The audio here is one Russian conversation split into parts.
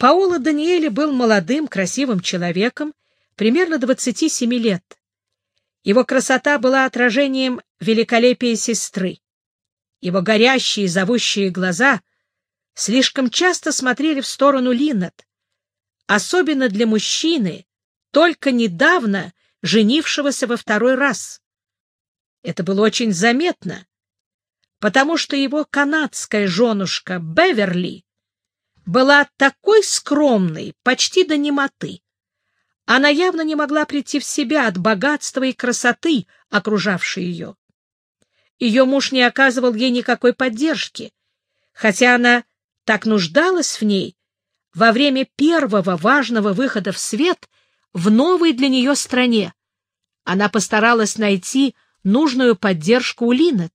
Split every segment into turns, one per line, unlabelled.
Паоло Даниэле был молодым, красивым человеком, примерно 27 лет. Его красота была отражением великолепия сестры. Его горящие, зовущие глаза слишком часто смотрели в сторону Линнет, особенно для мужчины, только недавно женившегося во второй раз. Это было очень заметно, потому что его канадская женушка Беверли была такой скромной, почти до немоты. Она явно не могла прийти в себя от богатства и красоты, окружавшей ее. Ее муж не оказывал ей никакой поддержки, хотя она так нуждалась в ней во время первого важного выхода в свет в новой для нее стране. Она постаралась найти нужную поддержку у Линнет.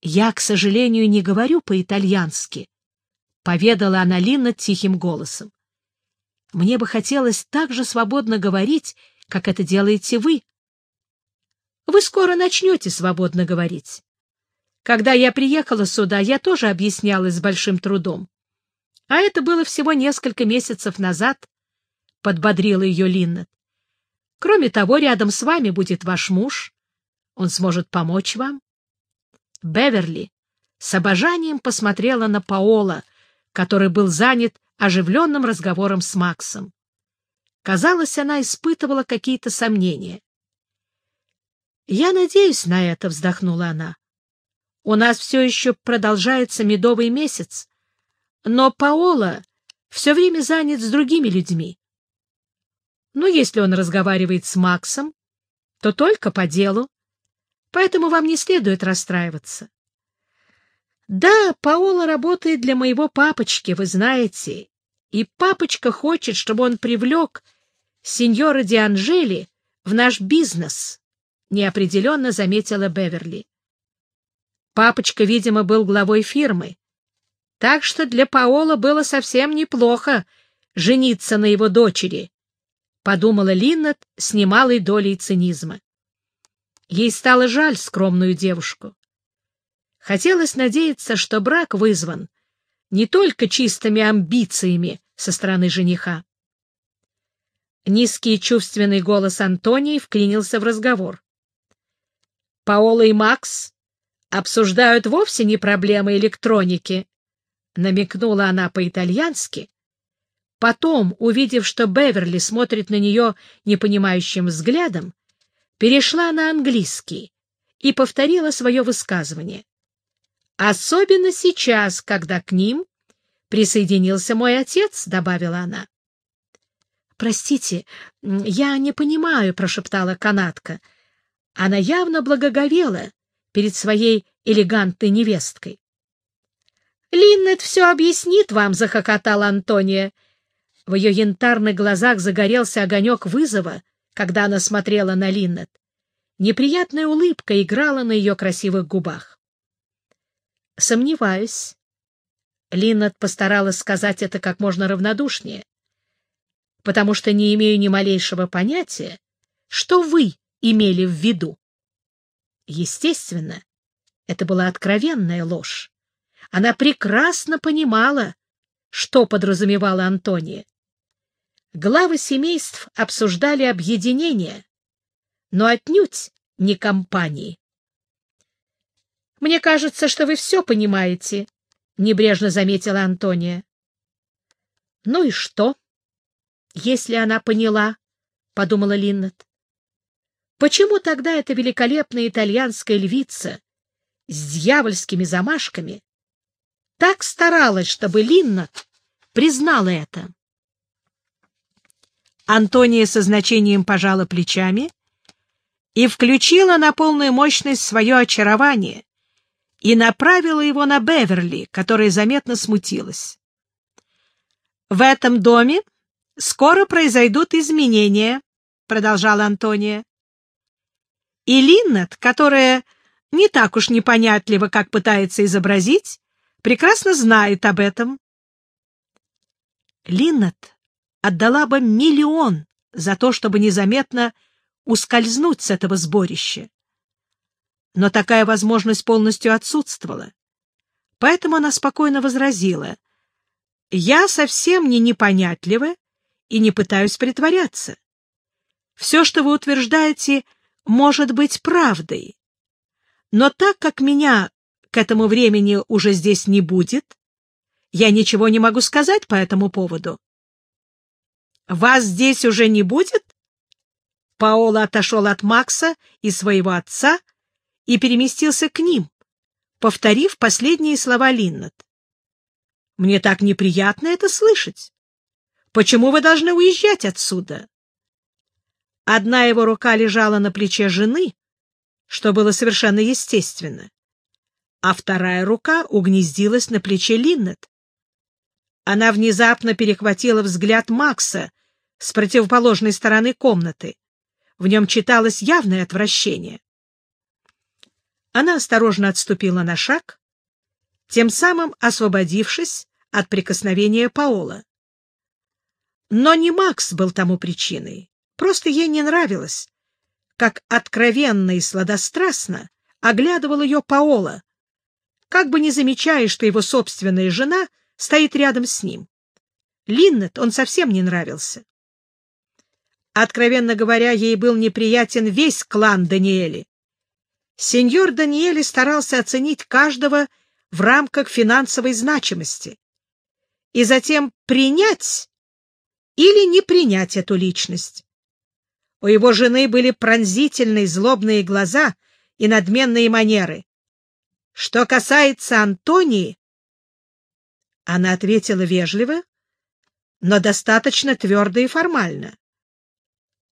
«Я, к сожалению, не говорю по-итальянски», — поведала она Линнет тихим голосом. «Мне бы хотелось так же свободно говорить, как это делаете вы. Вы скоро начнете свободно говорить. Когда я приехала сюда, я тоже объяснялась с большим трудом. А это было всего несколько месяцев назад, — подбодрила ее Линнет. Кроме того, рядом с вами будет ваш муж. Он сможет помочь вам. Беверли с обожанием посмотрела на Паола, который был занят оживленным разговором с Максом. Казалось, она испытывала какие-то сомнения. «Я надеюсь на это», — вздохнула она. «У нас все еще продолжается медовый месяц, но Паола все время занят с другими людьми. Но если он разговаривает с Максом, то только по делу, поэтому вам не следует расстраиваться. Да, Паола работает для моего папочки, вы знаете, и папочка хочет, чтобы он привлек сеньора Дианжели в наш бизнес, — неопределенно заметила Беверли. Папочка, видимо, был главой фирмы, так что для Паола было совсем неплохо жениться на его дочери, — подумала Линнет с немалой долей цинизма. Ей стало жаль скромную девушку. Хотелось надеяться, что брак вызван не только чистыми амбициями со стороны жениха. Низкий чувственный голос Антонии вклинился в разговор. Паола и Макс обсуждают вовсе не проблемы электроники, намекнула она по-итальянски, Потом, увидев, что Беверли смотрит на нее непонимающим взглядом, перешла на английский и повторила свое высказывание. «Особенно сейчас, когда к ним присоединился мой отец», — добавила она. «Простите, я не понимаю», — прошептала канатка. Она явно благоговела перед своей элегантной невесткой. «Линнет все объяснит вам», — захохотала Антония. В ее янтарных глазах загорелся огонек вызова, когда она смотрела на Линнет. Неприятная улыбка играла на ее красивых губах. «Сомневаюсь». Линнет постаралась сказать это как можно равнодушнее, потому что не имею ни малейшего понятия, что вы имели в виду. Естественно, это была откровенная ложь. Она прекрасно понимала, что подразумевала Антония. Главы семейств обсуждали объединение, но отнюдь не компании. «Мне кажется, что вы все понимаете», — небрежно заметила Антония. «Ну и что, если она поняла?» — подумала Линнет. «Почему тогда эта великолепная итальянская львица с дьявольскими замашками так старалась, чтобы Линнет признала это?» Антония со значением пожала плечами и включила на полную мощность свое очарование и направила его на Беверли, которая заметно смутилась. «В этом доме скоро произойдут изменения», — продолжала Антония. И Линнет, которая не так уж непонятливо, как пытается изобразить, прекрасно знает об этом. Линнет отдала бы миллион за то, чтобы незаметно ускользнуть с этого сборища. Но такая возможность полностью отсутствовала. Поэтому она спокойно возразила. Я совсем не непонятлива и не пытаюсь притворяться. Все, что вы утверждаете, может быть правдой. Но так как меня к этому времени уже здесь не будет, я ничего не могу сказать по этому поводу. Вас здесь уже не будет? Паоло отошел от Макса и своего отца и переместился к ним, повторив последние слова Линнет. «Мне так неприятно это слышать. Почему вы должны уезжать отсюда?» Одна его рука лежала на плече жены, что было совершенно естественно, а вторая рука угнездилась на плече Линнет. Она внезапно перехватила взгляд Макса с противоположной стороны комнаты. В нем читалось явное отвращение. Она осторожно отступила на шаг, тем самым освободившись от прикосновения Паола. Но не Макс был тому причиной, просто ей не нравилось, как откровенно и сладострастно оглядывал ее Паола, как бы не замечая, что его собственная жена стоит рядом с ним. Линнет он совсем не нравился. Откровенно говоря, ей был неприятен весь клан Даниэли. Сеньор Даниэли старался оценить каждого в рамках финансовой значимости и затем принять или не принять эту личность. У его жены были пронзительные злобные глаза и надменные манеры. Что касается Антонии, она ответила вежливо, но достаточно твердо и формально.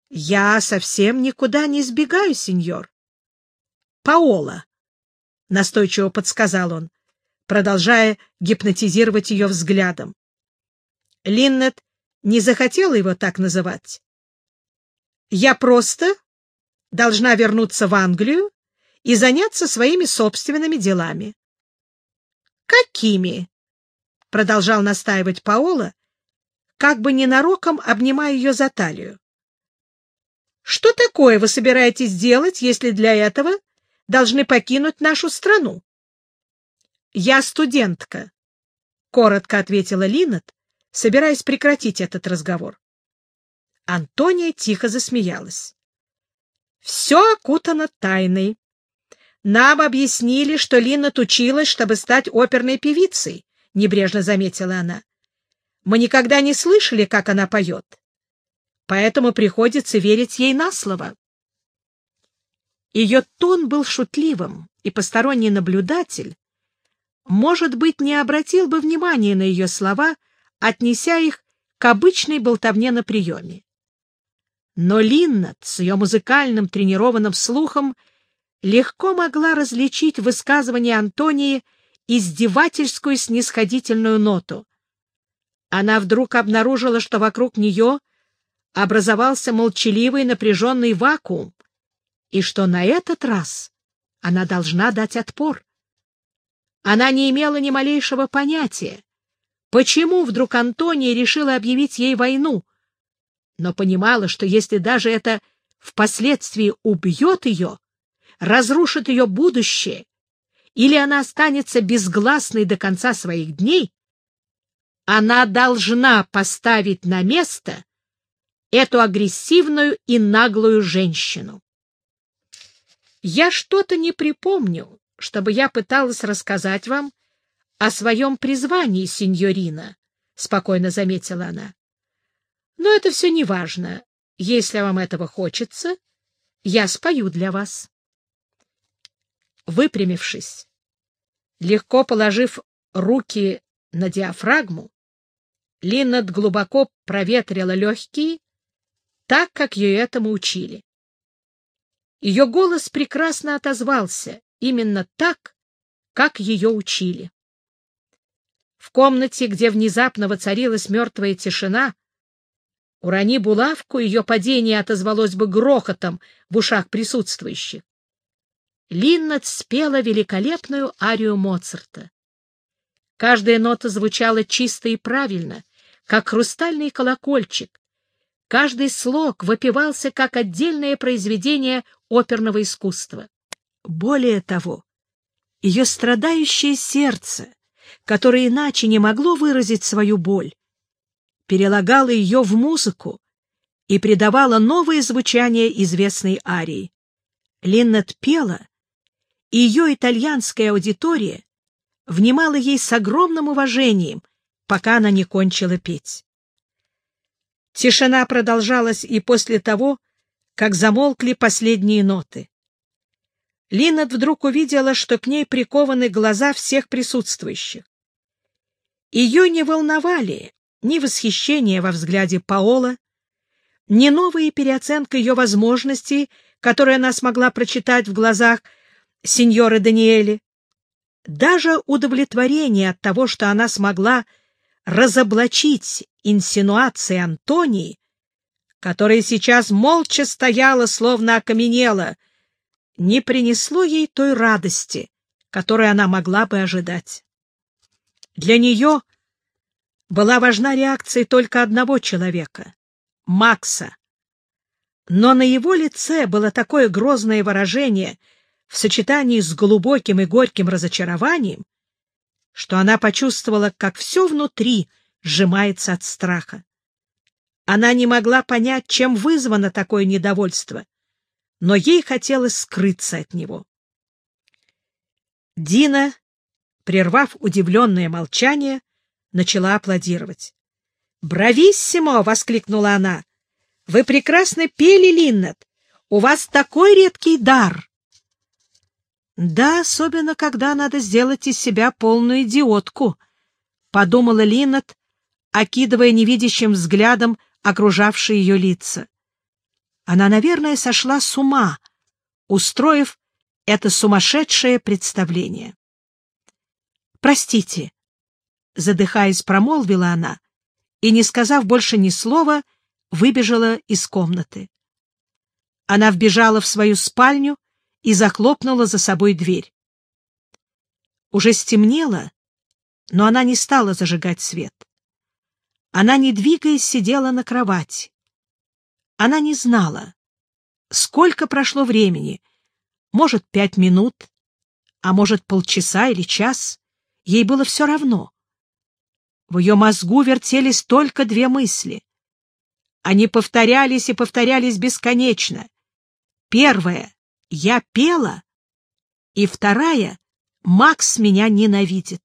«Я совсем никуда не сбегаю, сеньор». «Паола», — настойчиво подсказал он, продолжая гипнотизировать ее взглядом. Линнет не захотела его так называть. Я просто должна вернуться в Англию и заняться своими собственными делами. Какими? продолжал настаивать Паола, как бы ненароком обнимая ее за талию. Что такое вы собираетесь делать, если для этого должны покинуть нашу страну? Я студентка, коротко ответила Линнет, собираясь прекратить этот разговор. Антония тихо засмеялась. «Все окутано тайной. Нам объяснили, что Лина училась, чтобы стать оперной певицей», — небрежно заметила она. «Мы никогда не слышали, как она поет. Поэтому приходится верить ей на слово». Ее тон был шутливым, и посторонний наблюдатель, может быть, не обратил бы внимания на ее слова, отнеся их к обычной болтовне на приеме. Но Линнет с ее музыкальным тренированным слухом легко могла различить в высказывании Антонии издевательскую снисходительную ноту. Она вдруг обнаружила, что вокруг нее образовался молчаливый напряженный вакуум, и что на этот раз она должна дать отпор. Она не имела ни малейшего понятия, почему вдруг Антония решила объявить ей войну, но понимала, что если даже это впоследствии убьет ее, разрушит ее будущее, или она останется безгласной до конца своих дней, она должна поставить на место эту агрессивную и наглую женщину. Я что-то не припомню, чтобы я пыталась рассказать вам о своем призвании, сеньорина, — спокойно заметила она. Но это все не важно. Если вам этого хочется, я спою для вас. Выпрямившись, легко положив руки на диафрагму, Линнет глубоко проветрила легкие, так, как ее этому учили. Ее голос прекрасно отозвался, именно так, как ее учили. В комнате, где внезапно воцарилась мертвая тишина, Урони булавку, ее падение отозвалось бы грохотом в ушах присутствующих. Линнет спела великолепную арию Моцарта. Каждая нота звучала чисто и правильно, как хрустальный колокольчик. Каждый слог выпивался как отдельное произведение оперного искусства. Более того, ее страдающее сердце которое иначе не могло выразить свою боль, перелагало ее в музыку и придавало новое звучание известной арии. Линнет пела, и ее итальянская аудитория внимала ей с огромным уважением, пока она не кончила петь. Тишина продолжалась и после того, как замолкли последние ноты. Линнет вдруг увидела, что к ней прикованы глаза всех присутствующих. Ее не волновали ни восхищение во взгляде Паола, ни новая переоценка ее возможностей, которые она смогла прочитать в глазах сеньоры Даниэли. Даже удовлетворение от того, что она смогла разоблачить инсинуации Антонии, которая сейчас молча стояла, словно окаменела, не принесло ей той радости, которой она могла бы ожидать. Для нее была важна реакция только одного человека — Макса. Но на его лице было такое грозное выражение в сочетании с глубоким и горьким разочарованием, что она почувствовала, как все внутри сжимается от страха. Она не могла понять, чем вызвано такое недовольство, но ей хотелось скрыться от него. Дина, прервав удивленное молчание, начала аплодировать. «Брависсимо!» — воскликнула она. «Вы прекрасно пели, Линнет! У вас такой редкий дар!» «Да, особенно, когда надо сделать из себя полную идиотку», — подумала Линнет, окидывая невидящим взглядом окружавшие ее лица. Она, наверное, сошла с ума, устроив это сумасшедшее представление. «Простите», — задыхаясь, промолвила она, и, не сказав больше ни слова, выбежала из комнаты. Она вбежала в свою спальню и захлопнула за собой дверь. Уже стемнело, но она не стала зажигать свет. Она, не двигаясь, сидела на кровати. Она не знала, сколько прошло времени, может, пять минут, а может, полчаса или час. Ей было все равно. В ее мозгу вертелись только две мысли. Они повторялись и повторялись бесконечно. Первая — я пела, и вторая — Макс меня ненавидит.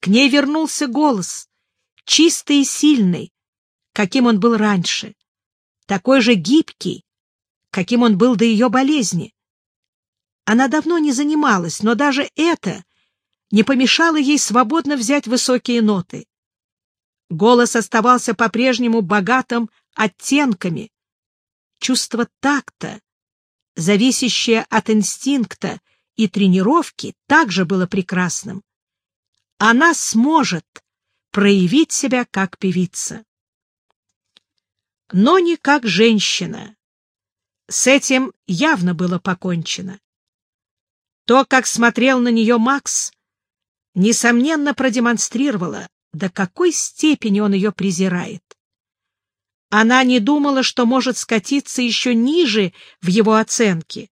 К ней вернулся голос, чистый и сильный, каким он был раньше такой же гибкий, каким он был до ее болезни. Она давно не занималась, но даже это не помешало ей свободно взять высокие ноты. Голос оставался по-прежнему богатым оттенками. Чувство такта, зависящее от инстинкта и тренировки, также было прекрасным. Она сможет проявить себя как певица но не как женщина. С этим явно было покончено. То, как смотрел на нее Макс, несомненно продемонстрировало, до какой степени он ее презирает. Она не думала, что может скатиться еще ниже в его оценке.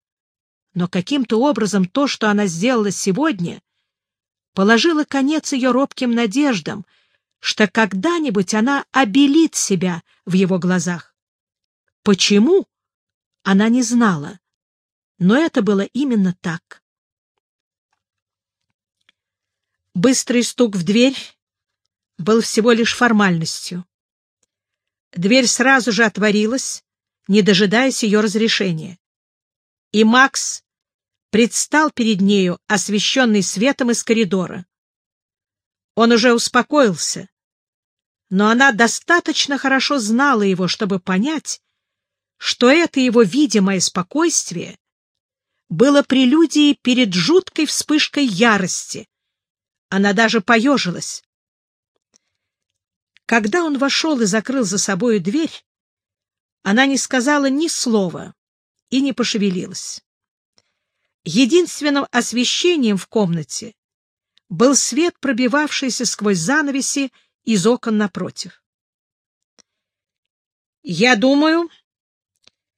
Но каким-то образом то, что она сделала сегодня, положило конец ее робким надеждам — что когда-нибудь она обелит себя в его глазах. Почему? Она не знала, но это было именно так. Быстрый стук в дверь был всего лишь формальностью. Дверь сразу же отворилась, не дожидаясь ее разрешения. И Макс предстал перед нею, освещенный светом из коридора. Он уже успокоился, но она достаточно хорошо знала его, чтобы понять, что это его видимое спокойствие было прелюдией перед жуткой вспышкой ярости. Она даже поежилась. Когда он вошел и закрыл за собою дверь, она не сказала ни слова и не пошевелилась. Единственным освещением в комнате был свет, пробивавшийся сквозь занавеси из окон напротив. «Я думаю,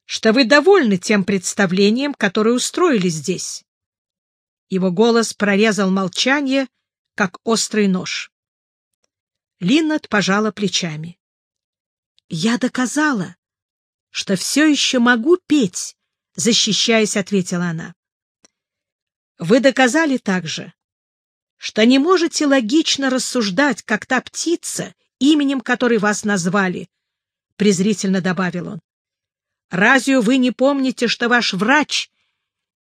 что вы довольны тем представлением, которое устроили здесь». Его голос прорезал молчание, как острый нож. Линнет пожала плечами. «Я доказала, что все еще могу петь», — защищаясь, ответила она. «Вы доказали также, что не можете логично рассуждать, как та птица, именем которой вас назвали», — презрительно добавил он. «Разве вы не помните, что ваш врач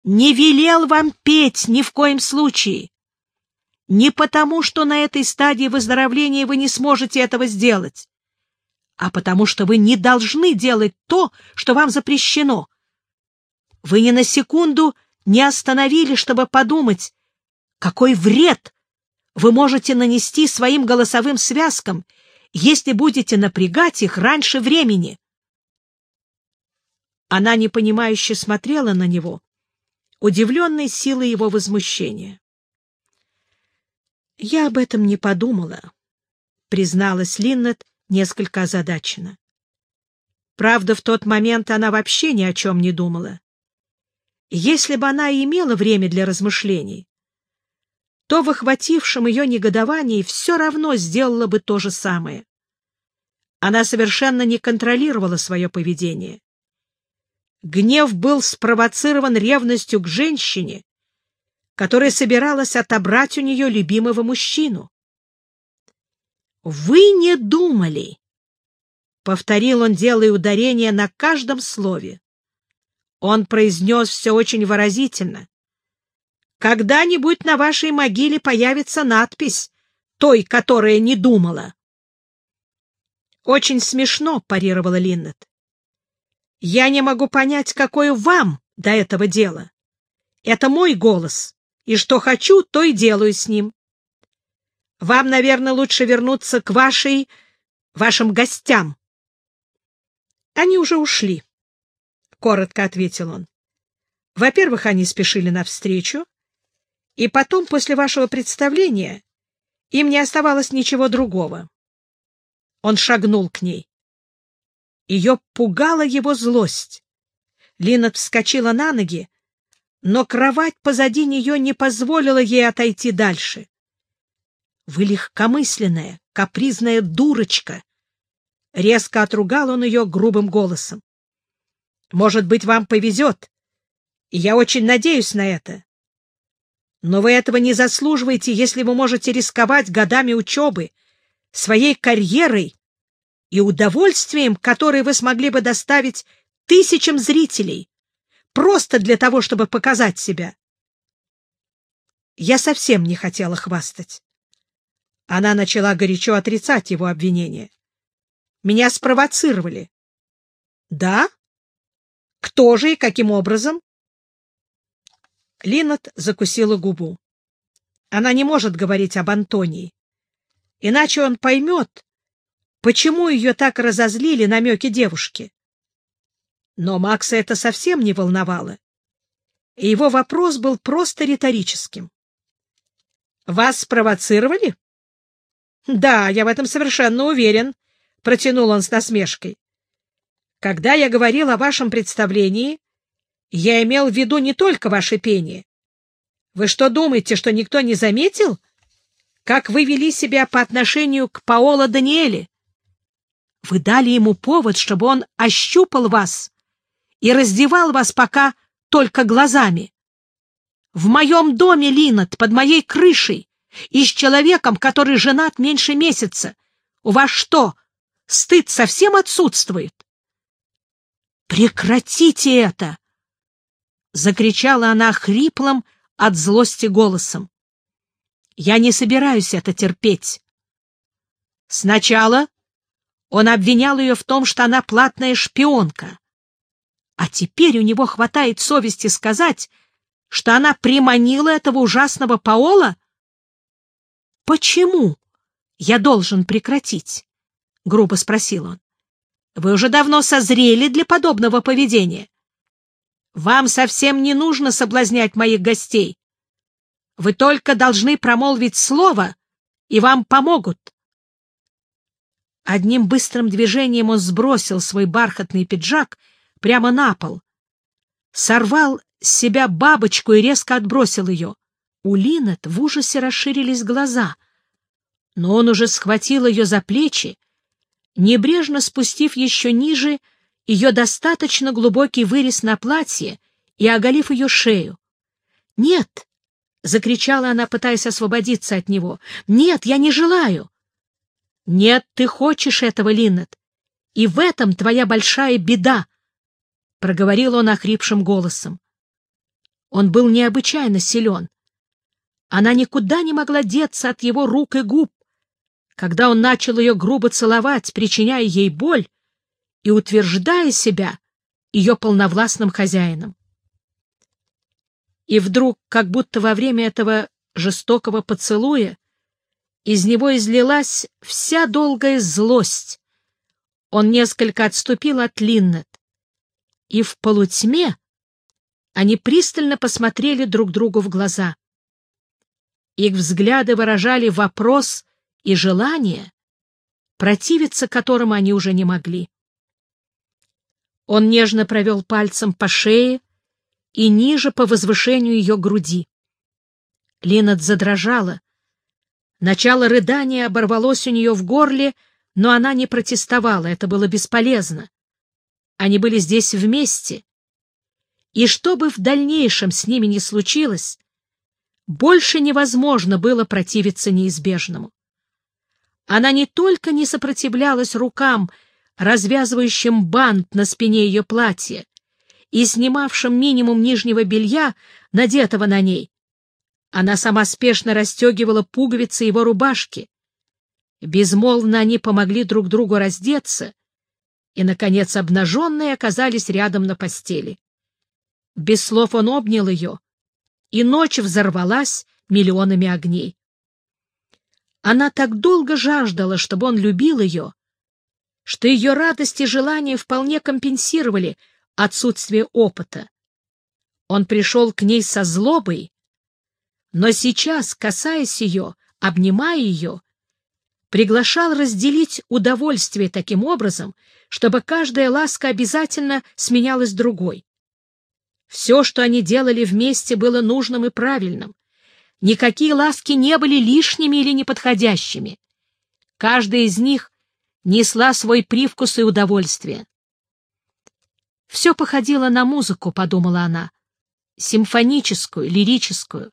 не велел вам петь ни в коем случае? Не потому, что на этой стадии выздоровления вы не сможете этого сделать, а потому что вы не должны делать то, что вам запрещено. Вы ни на секунду не остановили, чтобы подумать, какой вред вы можете нанести своим голосовым связкам, если будете напрягать их раньше времени. Она непонимающе смотрела на него, удивленной силой его возмущения. «Я об этом не подумала», — призналась Линнет несколько озадачена. Правда, в тот момент она вообще ни о чем не думала. Если бы она имела время для размышлений, то в охватившем ее негодовании все равно сделала бы то же самое. Она совершенно не контролировала свое поведение. Гнев был спровоцирован ревностью к женщине, которая собиралась отобрать у нее любимого мужчину. «Вы не думали!» — повторил он, делая ударение на каждом слове. Он произнес все очень выразительно. «Когда-нибудь на вашей могиле появится надпись той, которая не думала». «Очень смешно», — парировала Линнет. «Я не могу понять, какое вам до этого дело. Это мой голос и что хочу, то и делаю с ним. Вам, наверное, лучше вернуться к вашей... вашим гостям. Они уже ушли, — коротко ответил он. Во-первых, они спешили навстречу, и потом, после вашего представления, им не оставалось ничего другого. Он шагнул к ней. Ее пугала его злость. Лина вскочила на ноги, но кровать позади нее не позволила ей отойти дальше. «Вы легкомысленная, капризная дурочка!» Резко отругал он ее грубым голосом. «Может быть, вам повезет, и я очень надеюсь на это. Но вы этого не заслуживаете, если вы можете рисковать годами учебы, своей карьерой и удовольствием, которое вы смогли бы доставить тысячам зрителей, просто для того, чтобы показать себя. Я совсем не хотела хвастать. Она начала горячо отрицать его обвинение. Меня спровоцировали. Да? Кто же и каким образом? Линнет закусила губу. Она не может говорить об Антонии. Иначе он поймет, почему ее так разозлили намеки девушки. Но Макса это совсем не волновало. И его вопрос был просто риторическим. «Вас спровоцировали?» «Да, я в этом совершенно уверен», — протянул он с насмешкой. «Когда я говорил о вашем представлении, я имел в виду не только ваше пение. Вы что думаете, что никто не заметил, как вы вели себя по отношению к Паоло Даниэле? Вы дали ему повод, чтобы он ощупал вас и раздевал вас пока только глазами. В моем доме, Линнет, под моей крышей, и с человеком, который женат меньше месяца. У вас что, стыд совсем отсутствует? Прекратите это! Закричала она хриплым от злости голосом. Я не собираюсь это терпеть. Сначала он обвинял ее в том, что она платная шпионка. А теперь у него хватает совести сказать, что она приманила этого ужасного Паола? «Почему я должен прекратить?» — грубо спросил он. «Вы уже давно созрели для подобного поведения. Вам совсем не нужно соблазнять моих гостей. Вы только должны промолвить слово, и вам помогут». Одним быстрым движением он сбросил свой бархатный пиджак — прямо на пол, сорвал с себя бабочку и резко отбросил ее. У Линет в ужасе расширились глаза, но он уже схватил ее за плечи, небрежно спустив еще ниже ее достаточно глубокий вырез на платье и оголив ее шею. «Нет!» — закричала она, пытаясь освободиться от него. «Нет, я не желаю!» «Нет, ты хочешь этого, Линнет, и в этом твоя большая беда!» — проговорил он охрипшим голосом. Он был необычайно силен. Она никуда не могла деться от его рук и губ. Когда он начал ее грубо целовать, причиняя ей боль и утверждая себя ее полновластным хозяином. И вдруг, как будто во время этого жестокого поцелуя, из него излилась вся долгая злость. Он несколько отступил от Линнет, и в полутьме они пристально посмотрели друг другу в глаза. Их взгляды выражали вопрос и желание, противиться которому они уже не могли. Он нежно провел пальцем по шее и ниже по возвышению ее груди. Линнет задрожала. Начало рыдания оборвалось у нее в горле, но она не протестовала, это было бесполезно. Они были здесь вместе. И что бы в дальнейшем с ними ни случилось, больше невозможно было противиться неизбежному. Она не только не сопротивлялась рукам, развязывающим бант на спине ее платья и снимавшим минимум нижнего белья, надетого на ней. Она сама спешно расстегивала пуговицы его рубашки. Безмолвно они помогли друг другу раздеться, и, наконец, обнаженные оказались рядом на постели. Без слов он обнял ее, и ночь взорвалась миллионами огней. Она так долго жаждала, чтобы он любил ее, что ее радость и желание вполне компенсировали отсутствие опыта. Он пришел к ней со злобой, но сейчас, касаясь ее, обнимая ее, приглашал разделить удовольствие таким образом, чтобы каждая ласка обязательно сменялась другой. Все, что они делали вместе, было нужным и правильным. Никакие ласки не были лишними или неподходящими. Каждая из них несла свой привкус и удовольствие. Все походило на музыку, подумала она, симфоническую, лирическую.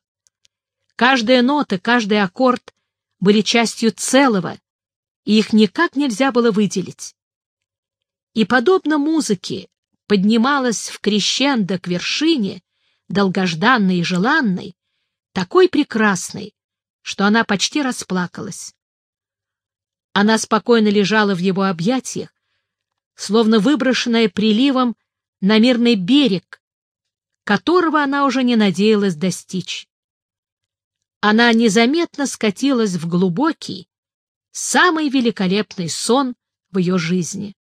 Каждая нота, каждый аккорд были частью целого, и их никак нельзя было выделить. И, подобно музыке, поднималась в крещендо к вершине, долгожданной и желанной, такой прекрасной, что она почти расплакалась. Она спокойно лежала в его объятиях, словно выброшенная приливом на мирный берег, которого она уже не надеялась достичь. Она незаметно скатилась в глубокий, самый великолепный сон в ее жизни.